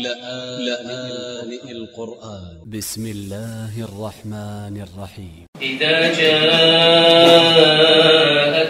لآن القرآن. ب س م الله الرحمن الرحيم. إذا جاءك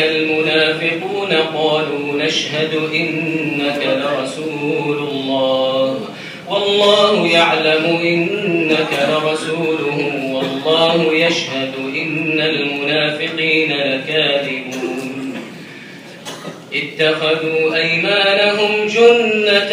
المنافقون قالوا نشهد إنك لرسول الله. والله يعلم إنك لرسوله. والله يشهد إن المنافقين لكاذبون. اتخذوا أيمانهم جنة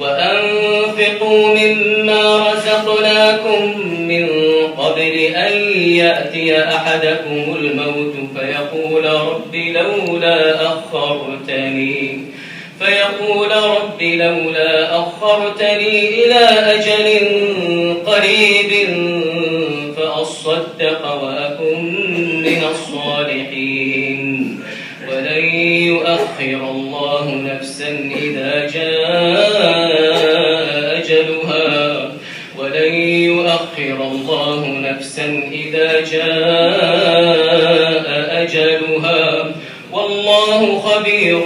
وأنفقوا مما رزقناكم من قبل أن يأتي أحدكم الموت فيقول رب لولا أخرتني فيقول رب لولا أخرتني إلى أجل قريب فأصدق وأكن من الصالحين. ولن يؤخر الله نفسا إذا جاء ولن يؤخر الله نفسا إذا جاء أجلها والله خبير